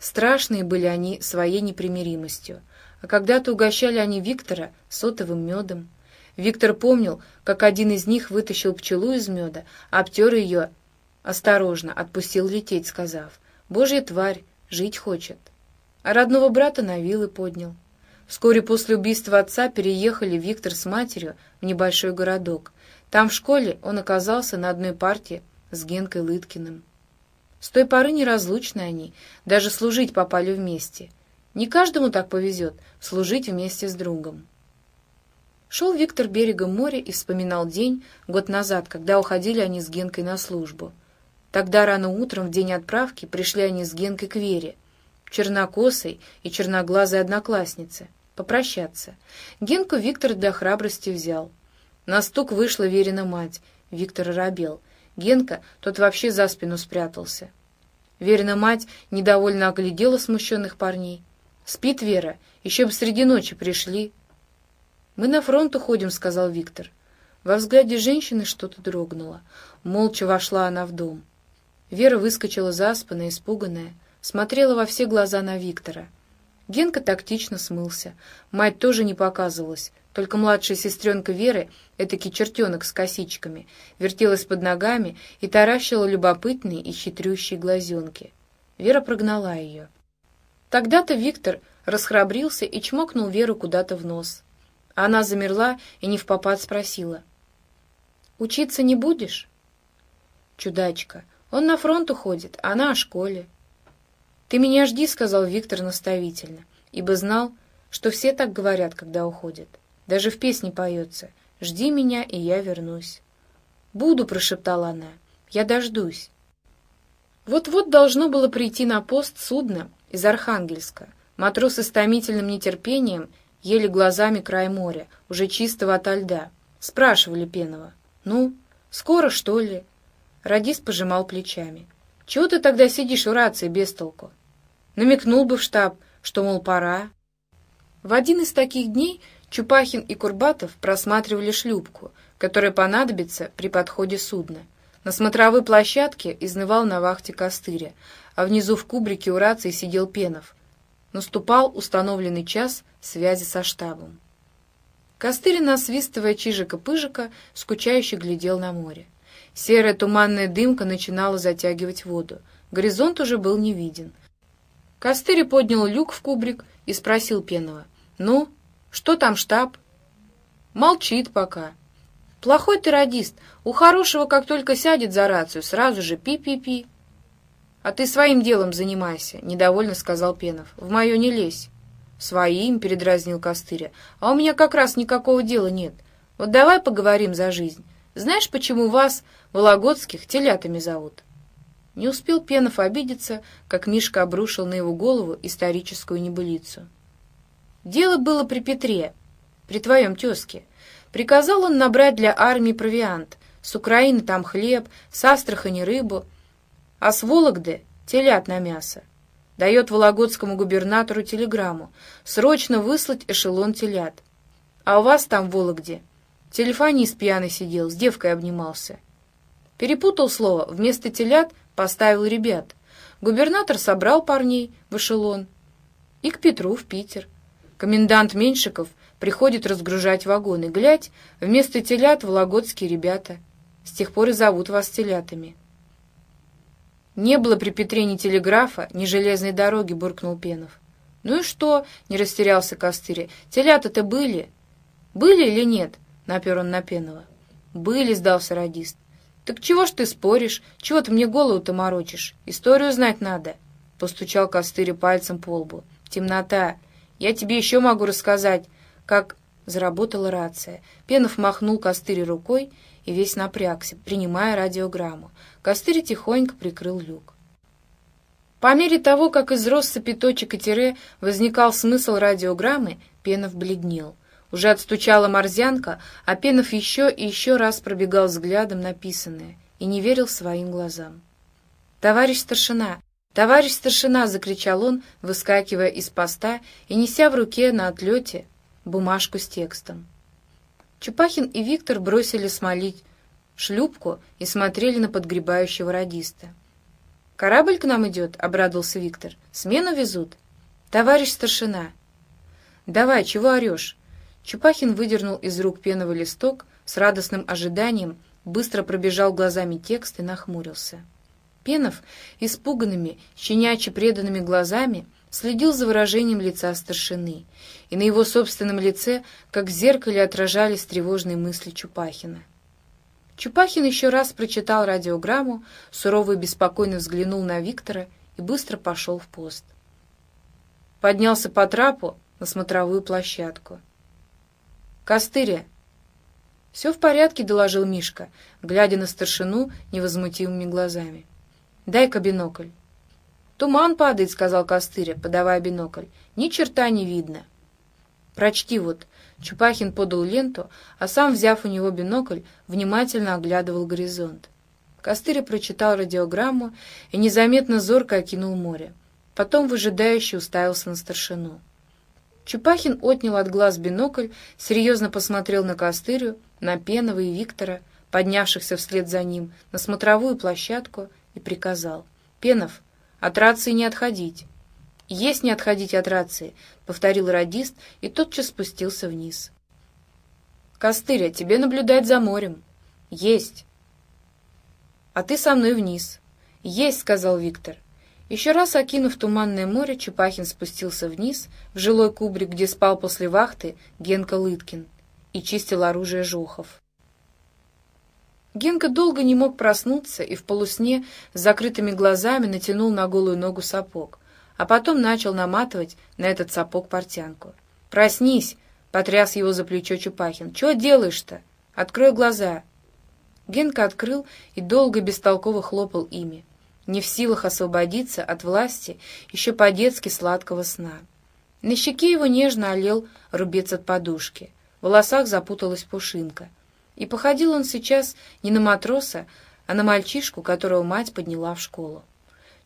Страшные были они своей непримиримостью. А когда-то угощали они Виктора сотовым медом. Виктор помнил, как один из них вытащил пчелу из меда, обтер ее осторожно, отпустил лететь, сказав, «Божья тварь, жить хочет». А родного брата на вилы поднял. Вскоре после убийства отца переехали Виктор с матерью в небольшой городок. Там в школе он оказался на одной партии с Генкой Лыткиным. С той поры неразлучны они, даже служить попали вместе. Не каждому так повезет служить вместе с другом. Шел Виктор берегом моря и вспоминал день, год назад, когда уходили они с Генкой на службу. Тогда рано утром, в день отправки, пришли они с Генкой к Вере, чернокосой и черноглазой однокласснице, попрощаться. Генку Виктор для храбрости взял. На стук вышла Верина мать. Виктор робел. Генка, тот вообще за спину спрятался. Верина мать недовольно оглядела смущенных парней. «Спит Вера, еще бы среди ночи пришли». «Мы на фронт уходим», — сказал Виктор. Во взгляде женщины что-то дрогнуло. Молча вошла она в дом. Вера выскочила заспанная, испуганная, смотрела во все глаза на Виктора. Генка тактично смылся. Мать тоже не показывалась, только младшая сестренка Веры, этакий чертенок с косичками, вертелась под ногами и таращила любопытные и хитрющие глазенки. Вера прогнала ее. Тогда-то Виктор расхрабрился и чмокнул Веру куда-то в нос. Она замерла и не в попад спросила. «Учиться не будешь?» «Чудачка, он на фронт уходит, а она о школе». «Ты меня жди», — сказал Виктор наставительно, ибо знал, что все так говорят, когда уходят. Даже в песне поется «Жди меня, и я вернусь». «Буду», — прошептала она, — «я дождусь». Вот-вот должно было прийти на пост судно из Архангельска. Матросы с томительным нетерпением ели глазами край моря, уже чистого ото льда. Спрашивали Пенова. «Ну, скоро, что ли?» Радист пожимал плечами. «Чего ты тогда сидишь у рации без толку?» Намекнул бы в штаб, что, мол, пора. В один из таких дней Чупахин и Курбатов просматривали шлюпку, которая понадобится при подходе судна. На смотровой площадке изнывал на вахте Костыря, а внизу в кубрике у рации сидел Пенов. Наступал установленный час связи со штабом. Костырь, насвистывая чижика-пыжика, скучающе глядел на море. Серая туманная дымка начинала затягивать воду. Горизонт уже был не виден. Костырь поднял люк в кубрик и спросил Пенова. «Ну, что там штаб?» «Молчит пока». «Плохой ты радист. У хорошего, как только сядет за рацию, сразу же пи-пи-пи». «А ты своим делом занимайся», — недовольно сказал Пенов. «В мое не лезь». «Своим», — передразнил Костыря. «А у меня как раз никакого дела нет. Вот давай поговорим за жизнь. Знаешь, почему вас, Вологодских, телятами зовут?» Не успел Пенов обидеться, как Мишка обрушил на его голову историческую небылицу. Дело было при Петре, при твоем тезке. Приказал он набрать для армии провиант. С Украины там хлеб, с Астрахани рыбу, а с Вологды телят на мясо. Дает вологодскому губернатору телеграмму срочно выслать эшелон телят. А у вас там в Вологде телефонист пьяный сидел, с девкой обнимался. Перепутал слово, вместо телят поставил ребят. Губернатор собрал парней в эшелон и к Петру в Питер. Комендант Меньшиков приходит разгружать вагоны. Глядь, вместо телят вологодские ребята. С тех пор и зовут вас телятами. Не было при Петре ни телеграфа, ни железной дороги, буркнул Пенов. Ну и что? Не растерялся Костыря. Телята-то были. Были или нет? Напер он на Пенова. Были, сдался радист. Так чего ж ты споришь? Чего ты мне голову-то морочишь? Историю знать надо. Постучал Костыря пальцем по лбу. Темнота. Я тебе еще могу рассказать, как заработала рация. Пенов махнул Костырь рукой и весь напрягся, принимая радиограмму. Костырь тихонько прикрыл люк. По мере того, как из роста пяточек и тире возникал смысл радиограммы, Пенов бледнел. Уже отстучала морзянка, а Пенов еще и еще раз пробегал взглядом написанное и не верил своим глазам. «Товарищ старшина, «Товарищ старшина!» — закричал он, выскакивая из поста и неся в руке на отлете бумажку с текстом. Чупахин и Виктор бросили смолить шлюпку и смотрели на подгребающего радиста. «Корабль к нам идет», — обрадовался Виктор. «Смену везут?» «Товарищ старшина!» «Давай, чего орешь?» Чупахин выдернул из рук пеновый листок с радостным ожиданием, быстро пробежал глазами текст и нахмурился. Пенов, испуганными, щенячьи преданными глазами, следил за выражением лица старшины, и на его собственном лице, как в зеркале, отражались тревожные мысли Чупахина. Чупахин еще раз прочитал радиограмму, сурово и беспокойно взглянул на Виктора и быстро пошел в пост. Поднялся по трапу на смотровую площадку. «Костыря!» «Все в порядке», — доложил Мишка, глядя на старшину невозмутимыми глазами. «Дай-ка бинокль». «Туман падает», — сказал Костыря, подавая бинокль. «Ни черта не видно». «Прочти вот». Чупахин подал ленту, а сам, взяв у него бинокль, внимательно оглядывал горизонт. Костыря прочитал радиограмму и незаметно зорко окинул море. Потом выжидающе уставился на старшину. Чупахин отнял от глаз бинокль, серьезно посмотрел на Костырю, на Пенова и Виктора, поднявшихся вслед за ним, на смотровую площадку, и приказал. «Пенов, от рации не отходить». «Есть не отходить от рации», — повторил радист и тотчас спустился вниз. «Костыря, тебе наблюдать за морем». «Есть». «А ты со мной вниз». «Есть», — сказал Виктор. Еще раз окинув туманное море, Чупахин спустился вниз, в жилой кубрик, где спал после вахты Генка Лыткин, и чистил оружие Жохов. Генка долго не мог проснуться и в полусне с закрытыми глазами натянул на голую ногу сапог, а потом начал наматывать на этот сапог портянку. «Проснись!» — потряс его за плечо Чупахин. «Чего делаешь-то? Открой глаза!» Генка открыл и долго бестолково хлопал ими, не в силах освободиться от власти еще по-детски сладкого сна. На щеке его нежно олел рубец от подушки, в волосах запуталась пушинка — и походил он сейчас не на матроса, а на мальчишку, которого мать подняла в школу.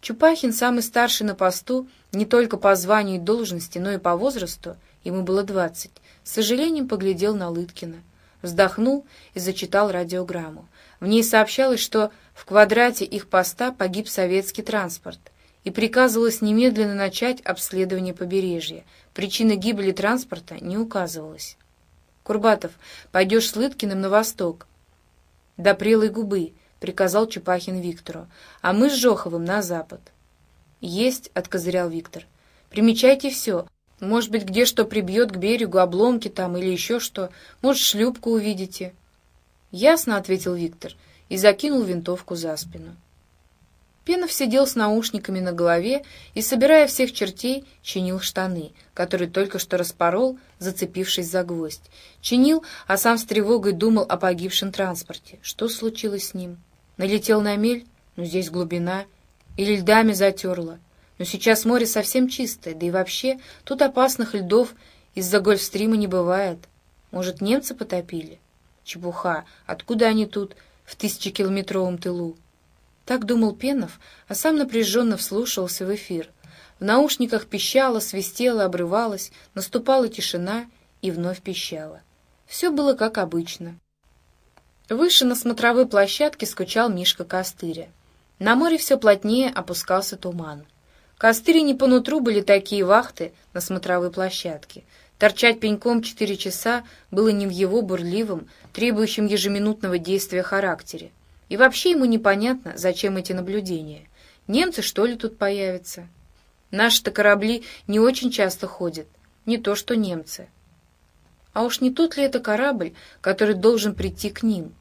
Чупахин, самый старший на посту, не только по званию и должности, но и по возрасту, ему было двадцать, с сожалением поглядел на Лыткина, вздохнул и зачитал радиограмму. В ней сообщалось, что в квадрате их поста погиб советский транспорт, и приказывалось немедленно начать обследование побережья. Причина гибели транспорта не указывалась. «Курбатов, пойдешь с Лыткиным на восток». «До прелой губы», — приказал Чупахин Виктору, «а мы с Жоховым на запад». «Есть», — откозырял Виктор. «Примечайте все. Может быть, где что прибьет к берегу, обломки там или еще что. Может, шлюпку увидите». «Ясно», — ответил Виктор и закинул винтовку за спину. Пенов сидел с наушниками на голове и, собирая всех чертей, чинил штаны, которые только что распорол, зацепившись за гвоздь. Чинил, а сам с тревогой думал о погибшем транспорте. Что случилось с ним? Налетел на мель? Ну, здесь глубина. Или льдами затерло? Но сейчас море совсем чистое, да и вообще тут опасных льдов из-за гольфстрима не бывает. Может, немцы потопили? Чепуха. Откуда они тут, в тысячекилометровом тылу? Так думал Пенов, а сам напряженно вслушивался в эфир. В наушниках пищало, свистело, обрывалось, наступала тишина и вновь пищало. Все было как обычно. Выше на смотровой площадке скучал Мишка Костыря. На море все плотнее опускался туман. Костыре не по нутру были такие вахты на смотровой площадке. Торчать пеньком четыре часа было не в его бурливом, требующем ежеминутного действия характере. И вообще ему непонятно, зачем эти наблюдения. Немцы, что ли, тут появятся? Наши-то корабли не очень часто ходят, не то что немцы. А уж не тот ли это корабль, который должен прийти к ним?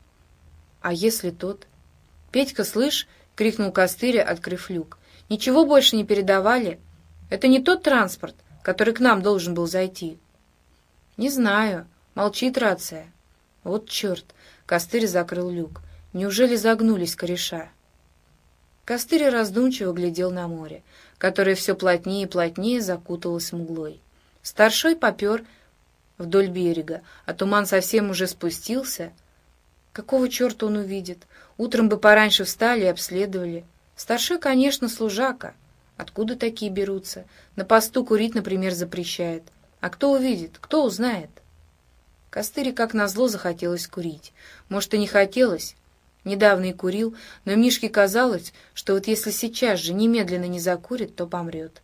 А если тот? «Петька, слышь!» — крикнул Костыря, открыв люк. «Ничего больше не передавали? Это не тот транспорт, который к нам должен был зайти?» «Не знаю. Молчит рация». «Вот черт!» — Костырь закрыл люк. Неужели загнулись кореша? Костырь раздумчиво глядел на море, которое все плотнее и плотнее закуталось мглой. Старшой попер вдоль берега, а туман совсем уже спустился. Какого черта он увидит? Утром бы пораньше встали и обследовали. Старшой, конечно, служака. Откуда такие берутся? На посту курить, например, запрещает. А кто увидит? Кто узнает? Костыре, как назло, захотелось курить. Может, и не хотелось, Недавно и курил, но Мишке казалось, что вот если сейчас же немедленно не закурит, то помрет.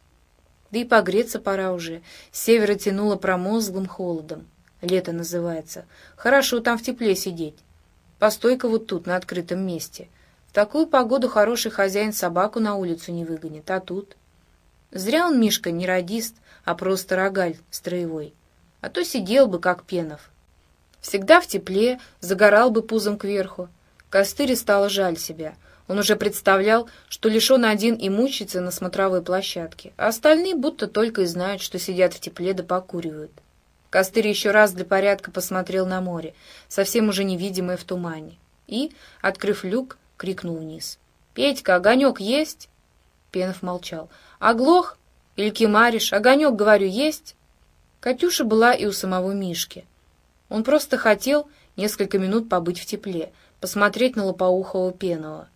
Да и погреться пора уже. С севера тянуло промозглым холодом. Лето называется. Хорошо там в тепле сидеть. Постой-ка вот тут, на открытом месте. В такую погоду хороший хозяин собаку на улицу не выгонит, а тут... Зря он, Мишка, не радист, а просто рогаль строевой. А то сидел бы, как пенов. Всегда в тепле, загорал бы пузом кверху. Костыре стало жаль себя. Он уже представлял, что лишь он один и мучается на смотровой площадке, а остальные будто только и знают, что сидят в тепле да покуривают. Костырь еще раз для порядка посмотрел на море, совсем уже невидимое в тумане, и, открыв люк, крикнул вниз. «Петька, огонек есть?» Пенов молчал. «Оглох? Или кемаришь? Огонек, говорю, есть?» Катюша была и у самого Мишки. Он просто хотел несколько минут побыть в тепле, посмотреть на лопоухого пеного.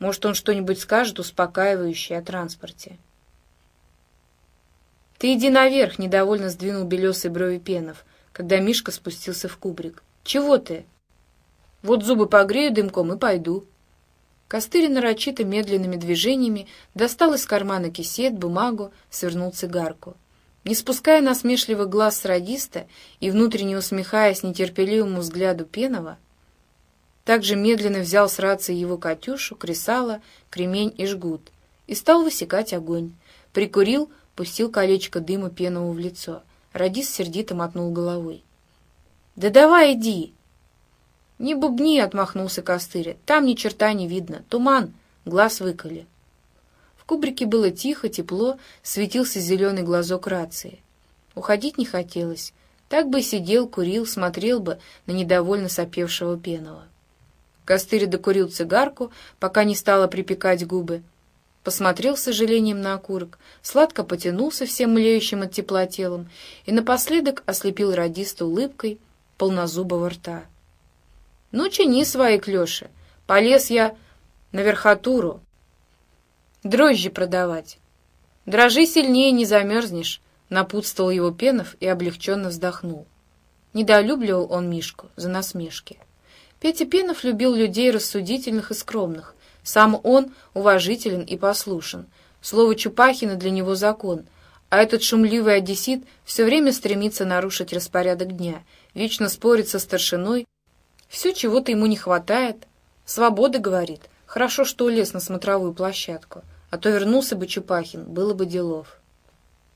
Может, он что-нибудь скажет успокаивающее о транспорте. «Ты иди наверх!» — недовольно сдвинул белесые брови пенов, когда Мишка спустился в кубрик. «Чего ты?» «Вот зубы погрею дымком и пойду». Костырь нарочито медленными движениями достал из кармана кисет, бумагу, свернул цигарку. Не спуская насмешливых глаз с радиста и внутренне усмехаясь нетерпеливому взгляду Пенова, также медленно взял с рации его «Катюшу», кресало, кремень и жгут и стал высекать огонь. Прикурил, пустил колечко дыма Пенову в лицо. Радист сердито мотнул головой. «Да давай иди!» «Не бубни!» — отмахнулся Костыря. «Там ни черта не видно. Туман. Глаз выколи». В кубрике было тихо, тепло, светился зеленый глазок рации. Уходить не хотелось. Так бы сидел, курил, смотрел бы на недовольно сопевшего Пенова. Костырь докурил цигарку, пока не стало припекать губы. Посмотрел с сожалением на окурок, сладко потянулся всем млеющим от тепла телом и напоследок ослепил радиста улыбкой полнозубого рта. «Ну, чини свои клёши. Полез я на верхотуру. Дрожжи продавать. Дрожи сильнее, не замерзнешь», — напутствовал его Пенов и облегченно вздохнул. Недолюбливал он Мишку за насмешки. Петя Пенов любил людей рассудительных и скромных. Сам он уважителен и послушен. Слово Чупахина для него закон, а этот шумливый одессит все время стремится нарушить распорядок дня, вечно спорит со старшиной. Все чего-то ему не хватает. Свобода, говорит. Хорошо, что улез на смотровую площадку, а то вернулся бы Чупахин, было бы делов.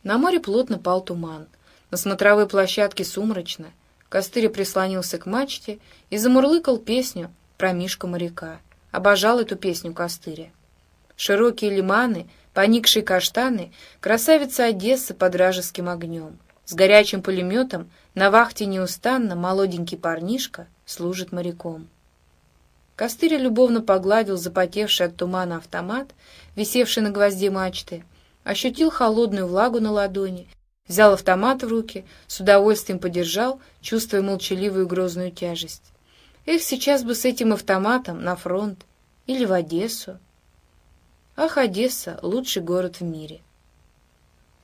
На море плотно пал туман. На смотровой площадке сумрачно — Костырь прислонился к мачте и замурлыкал песню про Мишку-моряка. Обожал эту песню Костыря. Широкие лиманы, поникшие каштаны, красавица Одессы под вражеским огнем. С горячим пулеметом на вахте неустанно молоденький парнишка служит моряком. Костырь любовно погладил запотевший от тумана автомат, висевший на гвозде мачты, ощутил холодную влагу на ладони Взял автомат в руки, с удовольствием подержал, чувствуя молчаливую грозную тяжесть. Эх, сейчас бы с этим автоматом на фронт или в Одессу. Ах, Одесса — лучший город в мире.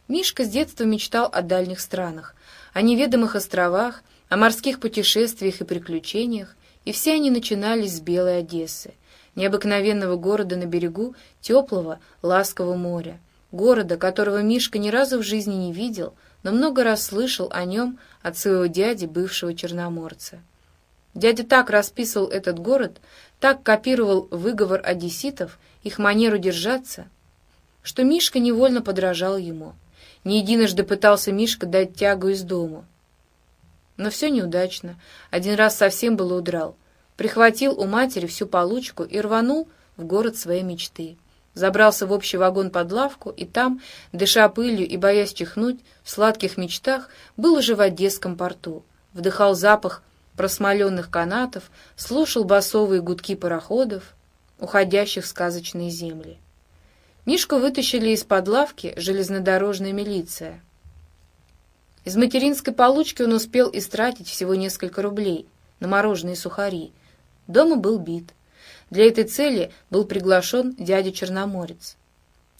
Мишка с детства мечтал о дальних странах, о неведомых островах, о морских путешествиях и приключениях, и все они начинались с Белой Одессы, необыкновенного города на берегу теплого, ласкового моря, города, которого Мишка ни разу в жизни не видел, но много раз слышал о нем от своего дяди, бывшего черноморца. Дядя так расписывал этот город, так копировал выговор одесситов, их манеру держаться, что Мишка невольно подражал ему. Не единожды пытался Мишка дать тягу из дому. Но все неудачно. Один раз совсем было удрал. Прихватил у матери всю получку и рванул в город своей мечты забрался в общий вагон под лавку, и там, дыша пылью и боясь чихнуть, в сладких мечтах был уже в Одесском порту. Вдыхал запах просмоленных канатов, слушал басовые гудки пароходов, уходящих в сказочные земли. Мишку вытащили из-под лавки железнодорожная милиция. Из материнской получки он успел истратить всего несколько рублей на мороженые сухари. Дома был бит. Для этой цели был приглашен дядя Черноморец,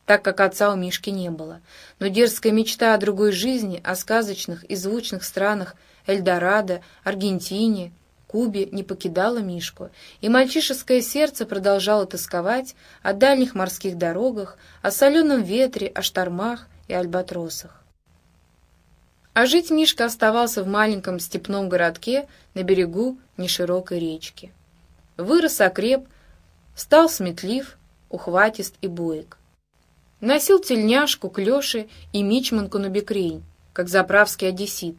так как отца у Мишки не было. Но дерзкая мечта о другой жизни, о сказочных и звучных странах Эльдорадо, Аргентине, Куби не покидала Мишку, и мальчишеское сердце продолжало тосковать о дальних морских дорогах, о соленом ветре, о штормах и альбатросах. А жить Мишка оставался в маленьком степном городке на берегу неширокой речки. Вырос окреп, стал сметлив, ухватист и боек. Носил тельняшку, клёши и мичманку на бекрень, как заправский одессит.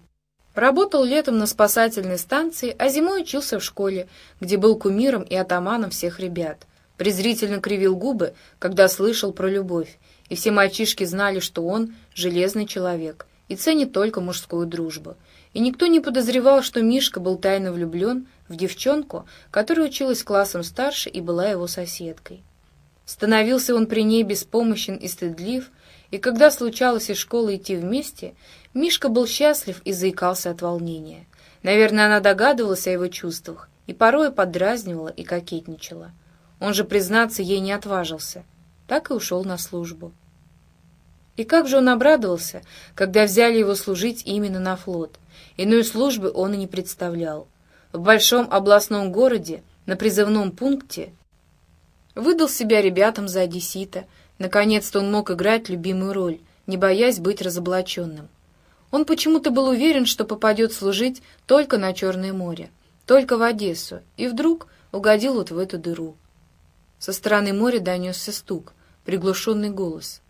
Работал летом на спасательной станции, а зимой учился в школе, где был кумиром и атаманом всех ребят. Презрительно кривил губы, когда слышал про любовь, и все мальчишки знали, что он железный человек и ценит только мужскую дружбу. И никто не подозревал, что Мишка был тайно влюблен в девчонку, которая училась классом старше и была его соседкой. Становился он при ней беспомощен и стыдлив, и когда случалось из школы идти вместе, Мишка был счастлив и заикался от волнения. Наверное, она догадывалась о его чувствах и порой подразнивала и кокетничала. Он же, признаться, ей не отважился. Так и ушел на службу. И как же он обрадовался, когда взяли его служить именно на флот. Иной службы он и не представлял. В большом областном городе, на призывном пункте, выдал себя ребятам за одессита. Наконец-то он мог играть любимую роль, не боясь быть разоблаченным. Он почему-то был уверен, что попадет служить только на Черное море, только в Одессу, и вдруг угодил вот в эту дыру. Со стороны моря донесся стук, приглушенный голос.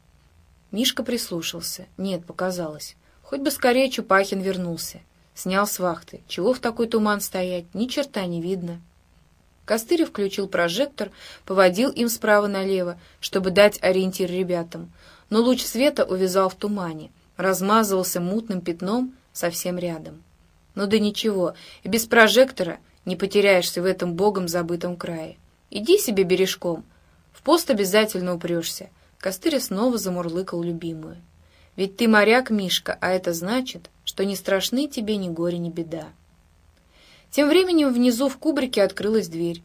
Мишка прислушался. Нет, показалось. Хоть бы скорее Чупахин вернулся. Снял с вахты. Чего в такой туман стоять? Ни черта не видно. Костырь включил прожектор, поводил им справа налево, чтобы дать ориентир ребятам. Но луч света увязал в тумане — размазывался мутным пятном совсем рядом. Ну да ничего, и без прожектора не потеряешься в этом богом забытом крае. Иди себе бережком, в пост обязательно упрешься. Костырь снова замурлыкал любимую. Ведь ты моряк, Мишка, а это значит, что не страшны тебе ни горе, ни беда. Тем временем внизу в кубрике открылась дверь.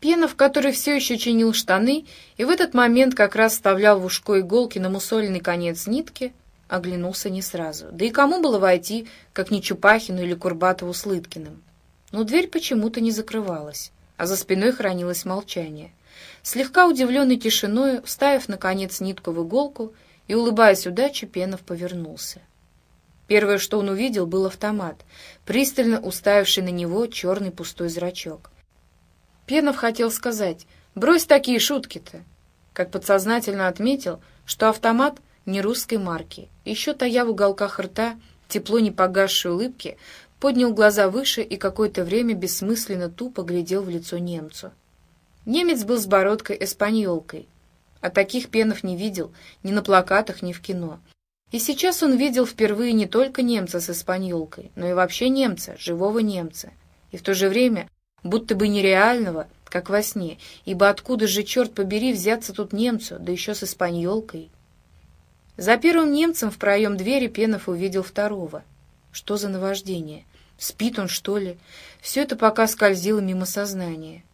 Пенов, который все еще чинил штаны, и в этот момент как раз вставлял в ушко иголки на мусоленный конец нитки, оглянулся не сразу. Да и кому было войти, как не Чупахину или Курбатову с Лыткиным? Но дверь почему-то не закрывалась, а за спиной хранилось молчание. Слегка удивленный тишиной, вставив, наконец, нитку в иголку и, улыбаясь удаче, Пенов повернулся. Первое, что он увидел, был автомат, пристально уставивший на него черный пустой зрачок. Пенов хотел сказать «брось такие шутки-то», как подсознательно отметил, что автомат — не русской марки. Еще тая в уголках рта тепло непогасшей улыбки, поднял глаза выше и какое-то время бессмысленно тупо глядел в лицо немцу. Немец был с бородкой-эспаньолкой, а таких пенов не видел ни на плакатах, ни в кино. И сейчас он видел впервые не только немца с эспаньолкой, но и вообще немца, живого немца. И в то же время будто бы нереального, как во сне, ибо откуда же, черт побери, взяться тут немцу, да еще с эспаньолкой? За первым немцем в проем двери Пенов увидел второго. Что за наваждение? Спит он, что ли? Все это пока скользило мимо сознания.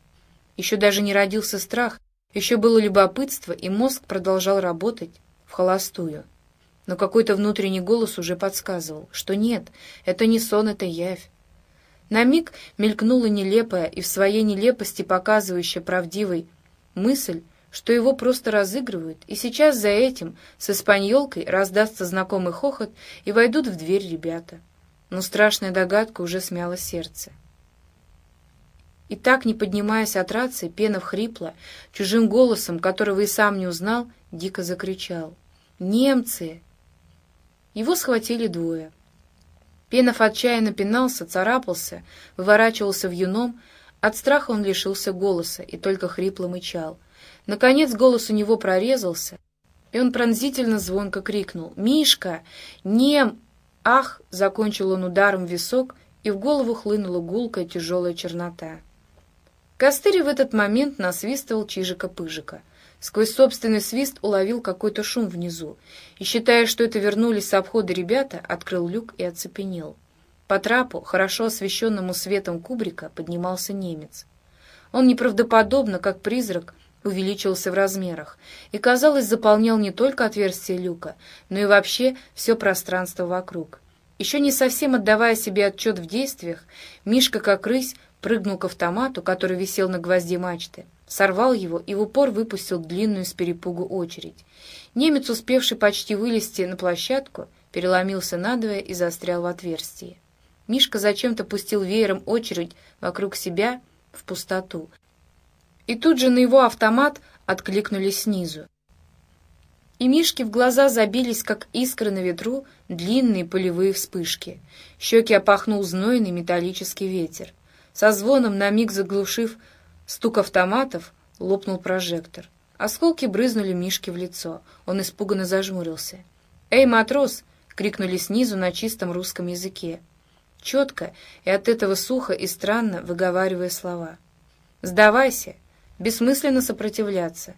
Еще даже не родился страх, еще было любопытство, и мозг продолжал работать в холостую. Но какой-то внутренний голос уже подсказывал, что нет, это не сон, это явь. На миг мелькнула нелепая и в своей нелепости показывающая правдивой мысль, что его просто разыгрывают, и сейчас за этим с испаньолкой раздастся знакомый хохот, и войдут в дверь ребята. Но страшная догадка уже смяла сердце. И так, не поднимаясь от рации, Пенов хрипло, чужим голосом, которого и сам не узнал, дико закричал. «Немцы!» Его схватили двое. Пенов отчаянно пинался, царапался, выворачивался в юном. От страха он лишился голоса и только хрипло мычал — Наконец голос у него прорезался, и он пронзительно звонко крикнул «Мишка! Нем!» «Ах!» — закончил он ударом в висок, и в голову хлынула гулкая тяжелая чернота. Костырь в этот момент насвистывал Чижика-Пыжика. Сквозь собственный свист уловил какой-то шум внизу, и, считая, что это вернулись с обхода ребята, открыл люк и оцепенел. По трапу, хорошо освещенному светом кубрика, поднимался немец. Он неправдоподобно, как призрак, увеличился в размерах и, казалось, заполнял не только отверстие люка, но и вообще все пространство вокруг. Еще не совсем отдавая себе отчет в действиях, Мишка, как рысь, прыгнул к автомату, который висел на гвозде мачты, сорвал его и в упор выпустил длинную с перепугу очередь. Немец, успевший почти вылезти на площадку, переломился надвое и застрял в отверстии. Мишка зачем-то пустил веером очередь вокруг себя в пустоту. И тут же на его автомат откликнулись снизу. И Мишке в глаза забились, как искры на ветру, длинные полевые вспышки. Щеки опахнул знойный металлический ветер. Со звоном, на миг заглушив стук автоматов, лопнул прожектор. Осколки брызнули Мишке в лицо. Он испуганно зажмурился. «Эй, матрос!» — крикнули снизу на чистом русском языке. Четко и от этого сухо и странно выговаривая слова. «Сдавайся! Бессмысленно сопротивляться!»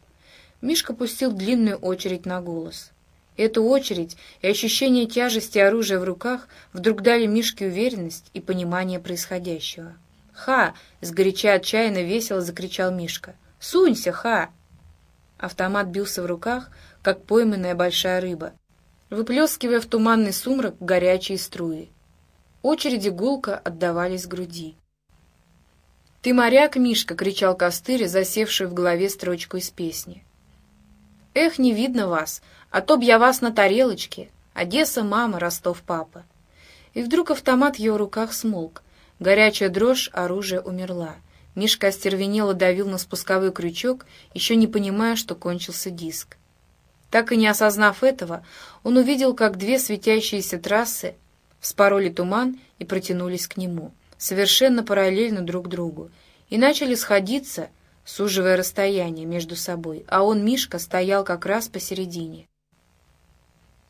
Мишка пустил длинную очередь на голос. Эту очередь и ощущение тяжести оружия в руках вдруг дали Мишке уверенность и понимание происходящего. «Ха!» — сгоряча отчаянно весело закричал Мишка. «Сунься, ха!» Автомат бился в руках, как пойманная большая рыба, выплескивая в туманный сумрак горячие струи. Очереди гулко отдавались груди. «Ты моряк, Мишка!» — кричал Костырь, засевший в голове строчку из песни. «Эх, не видно вас, а то б я вас на тарелочке! Одесса, мама, Ростов, папа!» И вдруг автомат в его руках смолк. Горячая дрожь, оружие умерла. Мишка остервенело давил на спусковой крючок, еще не понимая, что кончился диск. Так и не осознав этого, он увидел, как две светящиеся трассы вспороли туман и протянулись к нему, совершенно параллельно друг другу, и начали сходиться, суживая расстояние между собой, а он, Мишка, стоял как раз посередине.